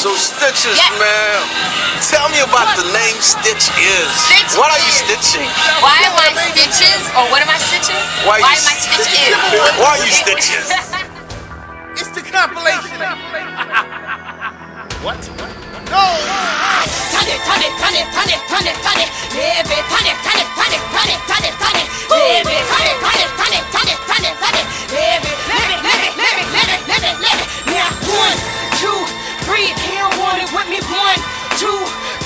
So Stitches, Yes. man, tell me about the name Stitch is. Stitch what are you stitching? Why am I stitches? Or what am I stitching? Why you am I s- stitch is? Why are you It- stitches? It's the compilation. what? what? No. Turn it, turn it, turn it, turn it, with me. One, two,